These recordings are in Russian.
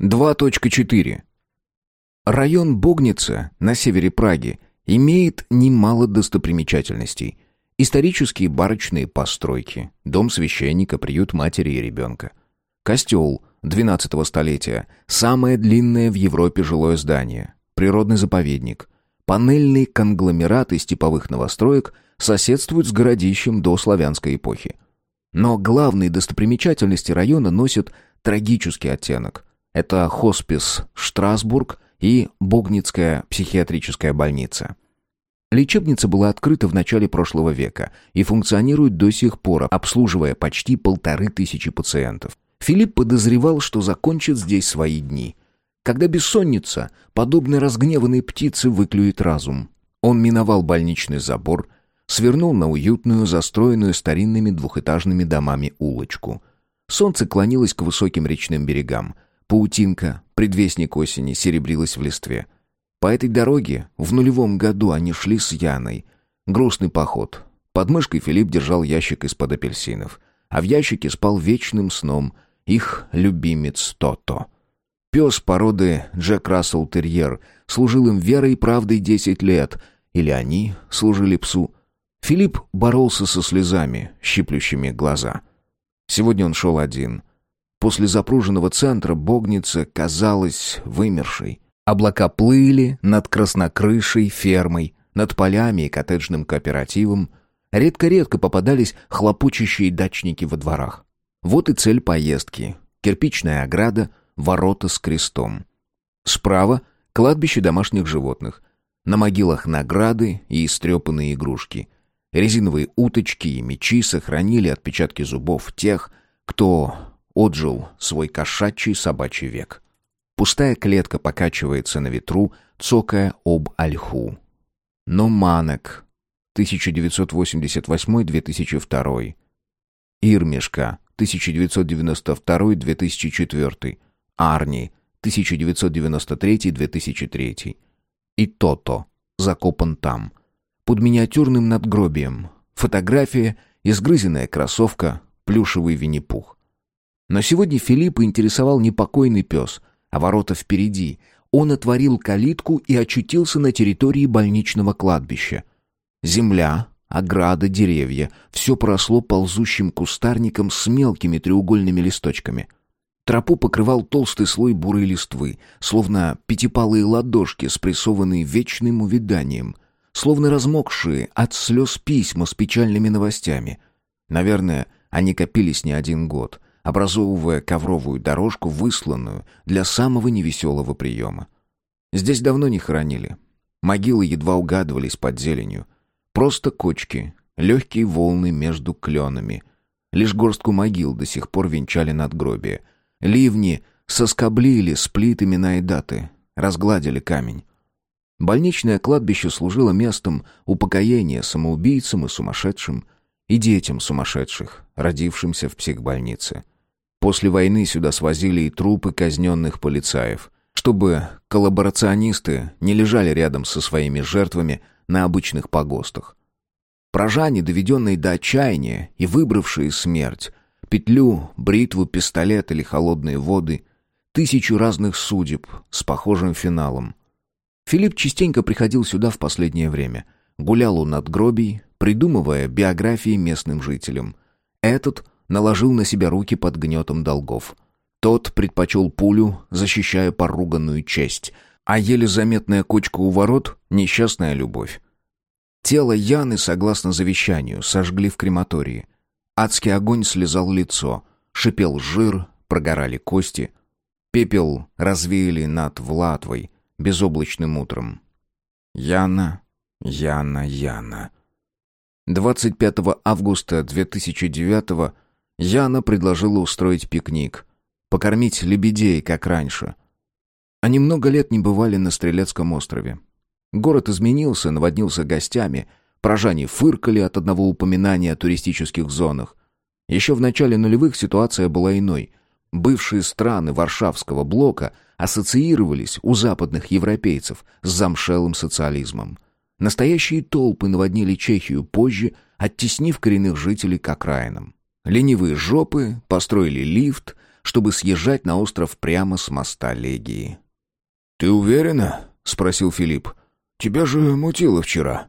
2.4. Район Богница на севере Праги имеет немало достопримечательностей. Исторические барочные постройки, дом священника, приют матери и ребенка. Костел 12 столетия, самое длинное в Европе жилое здание. Природный заповедник. Панельный конгломерат из типовых новостроек соседствует с городищем до славянской эпохи. Но главные достопримечательности района носят трагический оттенок. Это хоспис Штрасбург и Богницкая психиатрическая больница. Лечебница была открыта в начале прошлого века и функционирует до сих пор, обслуживая почти полторы тысячи пациентов. Филипп подозревал, что закончит здесь свои дни. Когда бессонница, подобно разгневанной птице, выклюет разум. Он миновал больничный забор, свернул на уютную, застроенную старинными двухэтажными домами улочку. Солнце клонилось к высоким речным берегам – Паутинка, предвестник осени, серебрилась в листве. По этой дороге в нулевом году они шли с Яной. Грустный поход. Под мышкой Филипп держал ящик из-под апельсинов. А в ящике спал вечным сном их любимец Тото. Пес породы Джек Рассел Терьер служил им верой и правдой десять лет. Или они служили псу. Филипп боролся со слезами, щиплющими глаза. Сегодня он шел один — После запруженного центра Богница казалась вымершей. Облака плыли над краснокрышей фермой, над полями и коттеджным кооперативом. Редко-редко попадались хлопочущие дачники во дворах. Вот и цель поездки. Кирпичная ограда, ворота с крестом. Справа — кладбище домашних животных. На могилах награды и истрепанные игрушки. Резиновые уточки и мечи сохранили отпечатки зубов тех, кто отжил свой кошачий собачий век. Пустая клетка покачивается на ветру, цокая об ольху. Но Манек, 1988-2002. Ирмешка, 1992-2004. Арни, 1993-2003. И Тото, закопан там. Под миниатюрным надгробием. Фотография, изгрызенная кроссовка, плюшевый винни-пух. Но сегодня Филиппа интересовал не покойный пес, а ворота впереди. Он отворил калитку и очутился на территории больничного кладбища. Земля, ограда, деревья — все поросло ползущим кустарником с мелкими треугольными листочками. Тропу покрывал толстый слой бурой листвы, словно пятипалые ладошки, спрессованные вечным увяданием, словно размокшие от слез письма с печальными новостями. Наверное, они копились не один год — образовывая ковровую дорожку, высланную для самого невеселого приема. Здесь давно не хоронили. Могилы едва угадывались под зеленью. Просто кочки, легкие волны между кленами. Лишь горстку могил до сих пор венчали надгробия. Ливни соскоблили с плит имена и даты, разгладили камень. Больничное кладбище служило местом упокоения самоубийцам и сумасшедшим, и детям сумасшедших, родившимся в психбольнице. После войны сюда свозили и трупы казненных полицаев, чтобы коллаборационисты не лежали рядом со своими жертвами на обычных погостах. Прожане, доведенные до отчаяния и выбравшие смерть, петлю, бритву, пистолет или холодные воды, тысячу разных судеб с похожим финалом. Филипп частенько приходил сюда в последнее время. Гулял у надгробий, придумывая биографии местным жителям. Этот — наложил на себя руки под гнетом долгов. Тот предпочел пулю, защищая поруганную честь, а еле заметная кочка у ворот — несчастная любовь. Тело Яны, согласно завещанию, сожгли в крематории. Адский огонь слезал лицо, шипел жир, прогорали кости. Пепел развеяли над Владвой безоблачным утром. Яна, Яна, Яна. 25 августа 2009 Яна предложила устроить пикник. Покормить лебедей, как раньше. Они много лет не бывали на Стрелецком острове. Город изменился, наводнился гостями. Прожане фыркали от одного упоминания о туристических зонах. Еще в начале нулевых ситуация была иной. Бывшие страны Варшавского блока ассоциировались у западных европейцев с замшелым социализмом. Настоящие толпы наводнили Чехию позже, оттеснив коренных жителей к окраинам. Ленивые жопы построили лифт, чтобы съезжать на остров прямо с моста Легии. «Ты уверена?» — спросил Филипп. «Тебя же мутило вчера».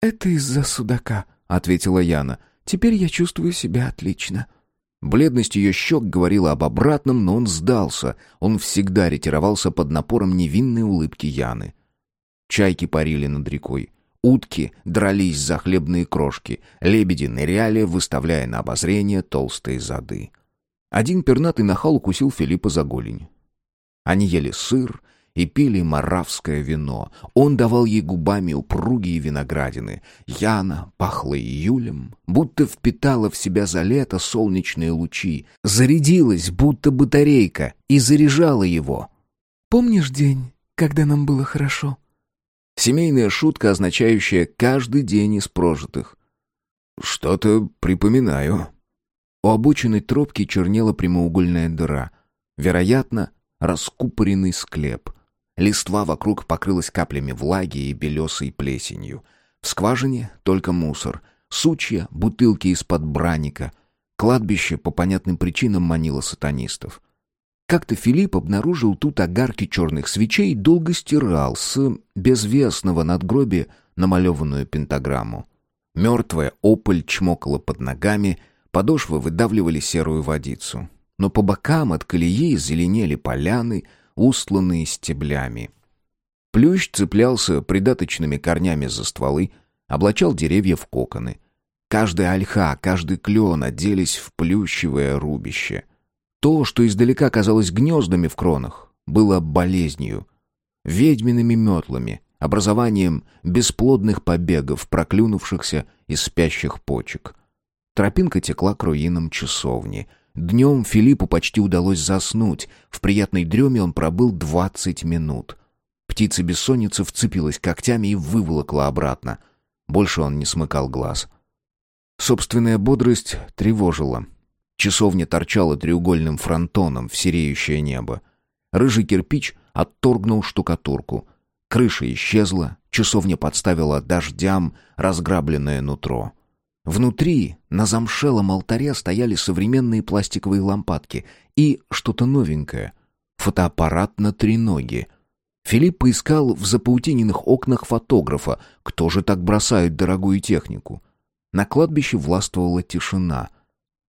«Это из-за судака», — ответила Яна. «Теперь я чувствую себя отлично». Бледность ее щек говорила об обратном, но он сдался. Он всегда ретировался под напором невинной улыбки Яны. Чайки парили над рекой. Утки дрались за хлебные крошки. Лебеди ныряли, выставляя на обозрение толстые зады. Один пернатый нахал укусил Филиппа за голень. Они ели сыр, и пили маравское вино. Он давал ей губами упругие виноградины. Яна пахла июлем, будто впитала в себя за лето солнечные лучи, зарядилась, будто батарейка, и заряжала его. «Помнишь день, когда нам было хорошо?» Семейная шутка, означающая «каждый день из прожитых». «Что-то припоминаю». У обочины тропки чернела прямоугольная дыра. Вероятно, раскупоренный склеп. Листва вокруг покрылась каплями влаги и белесой плесенью. В скважине только мусор. Сучья, бутылки из-под браника. Кладбище по понятным причинам манило сатанистов. Как-то Филипп обнаружил тут огарки черных свечей и долго стирал с безвестного надгробия намалеванную пентаграмму. Мертвая ополь чмокала под ногами, подошвы выдавливали серую водицу. Но по бокам от колеи зеленели поляны — устланные стеблями. Плющ цеплялся придаточными корнями за стволы, облачал деревья в коконы. Каждая ольха, каждый клен оделись в плющевое рубище. То, что издалека казалось гнездами в кронах, было болезнью, ведьмиными метлами, образованием бесплодных побегов, проклюнувшихся из спящих почек. Тропинка текла к руинам часовни — Днем Филиппу почти удалось заснуть. В приятной дреме он пробыл двадцать минут. Птица-бессонница вцепилась когтями и выволокла обратно. Больше он не смыкал глаз. Собственная бодрость тревожила. Часовня торчала треугольным фронтоном в сереющее небо. Рыжий кирпич отторгнул штукатурку. Крыша исчезла, часовня подставила дождям разграбленное нутро. Внутри, на замшелом алтаре, стояли современные пластиковые лампадки и что-то новенькое. Фотоаппарат на треноге. Филипп поискал в запаутиненных окнах фотографа, кто же так бросает дорогую технику. На кладбище властвовала тишина.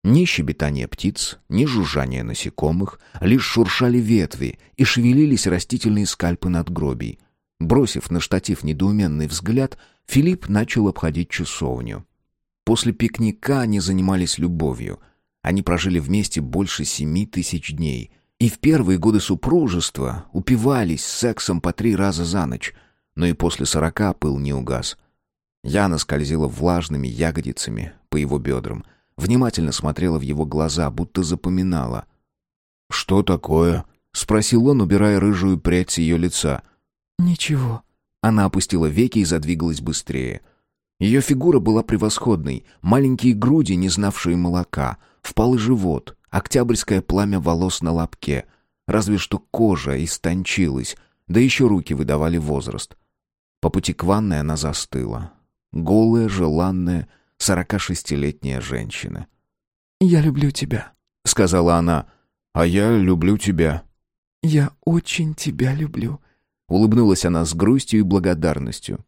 Ни щебетание птиц, ни жужжание насекомых, лишь шуршали ветви и шевелились растительные скальпы надгробий. Бросив на штатив недоуменный взгляд, Филипп начал обходить часовню. После пикника они занимались любовью. Они прожили вместе больше семи тысяч дней. И в первые годы супружества упивались сексом по три раза за ночь. Но и после сорока пыл не угас. Яна скользила влажными ягодицами по его бедрам. Внимательно смотрела в его глаза, будто запоминала. «Что такое?» — спросил он, убирая рыжую прядь с ее лица. «Ничего». Она опустила веки и задвигалась быстрее. Ее фигура была превосходной, маленькие груди, не знавшие молока, впалый живот, октябрьское пламя волос на лобке, разве что кожа истончилась, да еще руки выдавали возраст. По пути к ванной она застыла. Голая, желанная, сорока шестилетняя женщина. «Я люблю тебя», — сказала она. «А я люблю тебя». «Я очень тебя люблю», — улыбнулась она с грустью и благодарностью.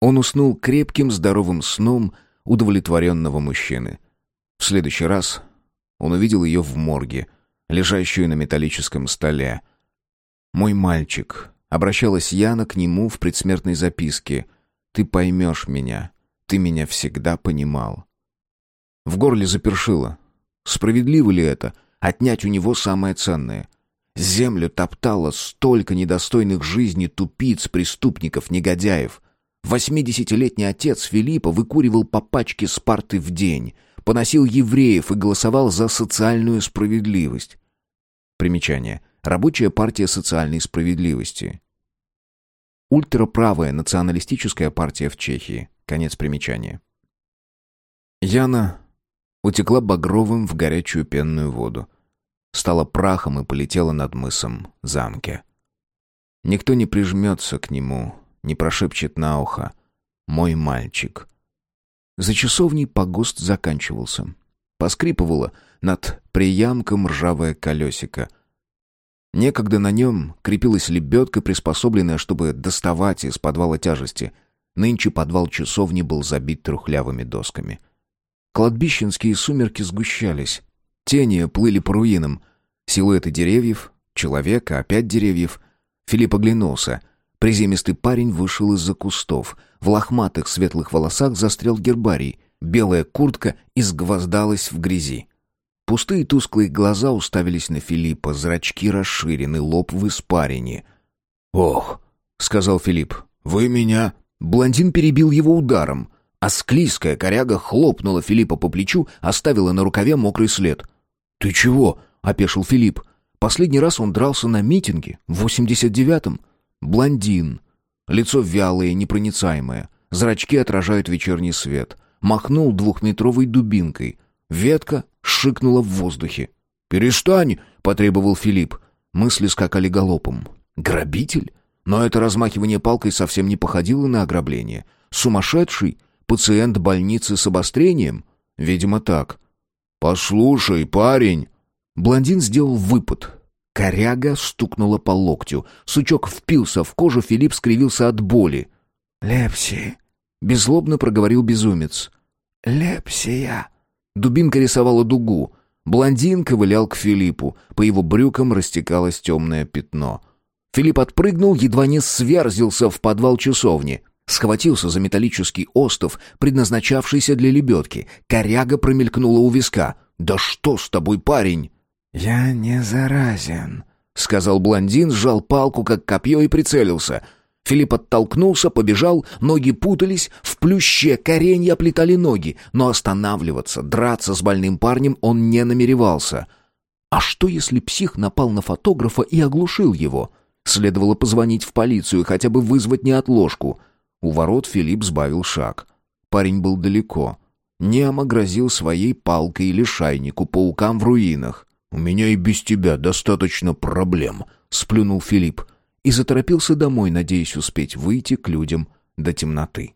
Он уснул крепким, здоровым сном удовлетворенного мужчины. В следующий раз он увидел ее в морге, лежащую на металлическом столе. «Мой мальчик», — обращалась Яна к нему в предсмертной записке, — «ты поймешь меня, ты меня всегда понимал». В горле запершило. Справедливо ли это, отнять у него самое ценное? Землю топтало столько недостойных жизни тупиц, преступников, негодяев. Восьмидесятилетний отец Филиппа выкуривал по пачке спарты в день, поносил евреев и голосовал за социальную справедливость. Примечание. Рабочая партия социальной справедливости. Ультраправая националистическая партия в Чехии. Конец примечания. Яна утекла багровым в горячую пенную воду. Стала прахом и полетела над мысом замке. Никто не прижмется к нему, не прошепчет на ухо «Мой мальчик». За часовней погост заканчивался. Поскрипывала над приямком ржавое колесико. Некогда на нем крепилась лебедка, приспособленная, чтобы доставать из подвала тяжести. Нынче подвал часовни был забит трухлявыми досками. Кладбищенские сумерки сгущались. Тени плыли по руинам. Силуэты деревьев, человека, опять деревьев. Филипп оглянулся. Приземистый парень вышел из-за кустов. В лохматых светлых волосах застрял гербарий. Белая куртка изгвоздалась в грязи. Пустые тусклые глаза уставились на Филиппа, зрачки расширены, лоб в испарине. «Ох», — сказал Филипп, — «вы меня...» Блондин перебил его ударом, а склизкая коряга хлопнула Филиппа по плечу, оставила на рукаве мокрый след. «Ты чего?» — опешил Филипп. Последний раз он дрался на митинге, в 89-м. Блондин. Лицо вялое, непроницаемое. Зрачки отражают вечерний свет. Махнул двухметровой дубинкой. Ветка шикнула в воздухе. «Перестань!» — потребовал Филипп. Мысли скакали галопом. «Грабитель?» Но это размахивание палкой совсем не походило на ограбление. «Сумасшедший? Пациент больницы с обострением?» Видимо, так. «Послушай, парень!» Блондин сделал выпад. Коряга стукнула по локтю. Сучок впился в кожу, Филипп скривился от боли. «Лепси!» — беззлобно проговорил безумец. «Лепсия!» Дубинка рисовала дугу. Блондин ковылял к Филиппу. По его брюкам растекалось темное пятно. Филипп отпрыгнул, едва не сверзился в подвал часовни. Схватился за металлический остов, предназначавшийся для лебедки. Коряга промелькнула у виска. «Да что с тобой, парень?» «Я не заразен», — сказал блондин, сжал палку, как копье, и прицелился — Филипп оттолкнулся, побежал, ноги путались, в плюще коренья оплетали ноги, но останавливаться, драться с больным парнем он не намеревался. А что, если псих напал на фотографа и оглушил его? Следовало позвонить в полицию, хотя бы вызвать неотложку. У ворот Филипп сбавил шаг. Парень был далеко. Немо грозил своей палкой или шайнику паукам в руинах. «У меня и без тебя достаточно проблем», — сплюнул Филипп и заторопился домой, надеясь успеть выйти к людям до темноты.